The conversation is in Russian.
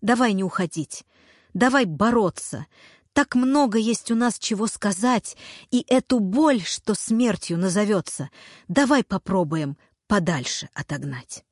Давай не уходить. Давай бороться. Так много есть у нас чего сказать, и эту боль, что смертью назовется, давай попробуем подальше отогнать.